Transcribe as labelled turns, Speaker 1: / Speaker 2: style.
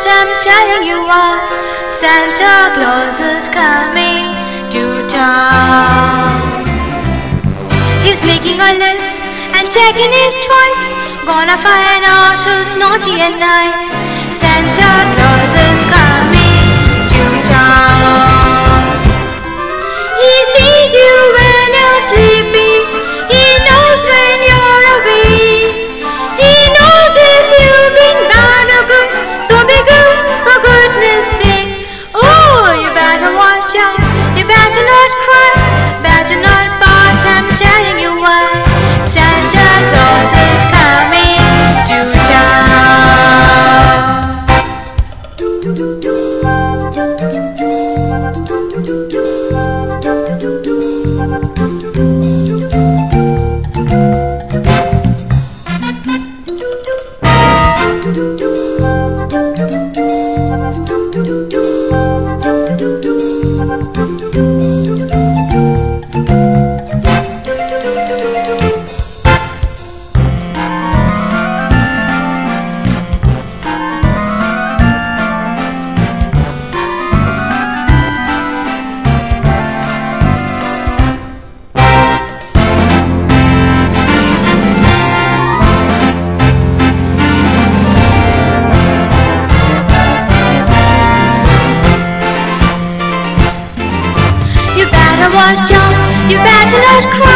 Speaker 1: telling you what Santa Claus is coming to town. He's making a list and checking it twice. Gonna find out who's naughty and nice. Santa Claus is coming watch. You better not cry. Better not bark. I'm telling you Better you better not cry.